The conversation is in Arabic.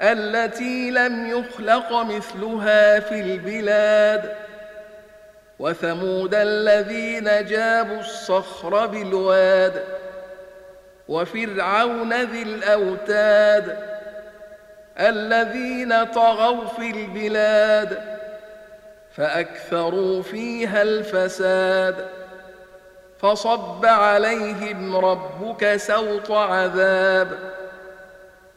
التي لم يخلق مثلها في البلاد. وثمود الذين جابوا الصخر بالواد وفرعون ذي الأوتاد الذين طغوا في البلاد فأكثروا فيها الفساد. فصب عليهم ربك سوط عذاب.